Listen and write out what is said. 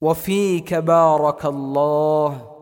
وفيك بارك الله.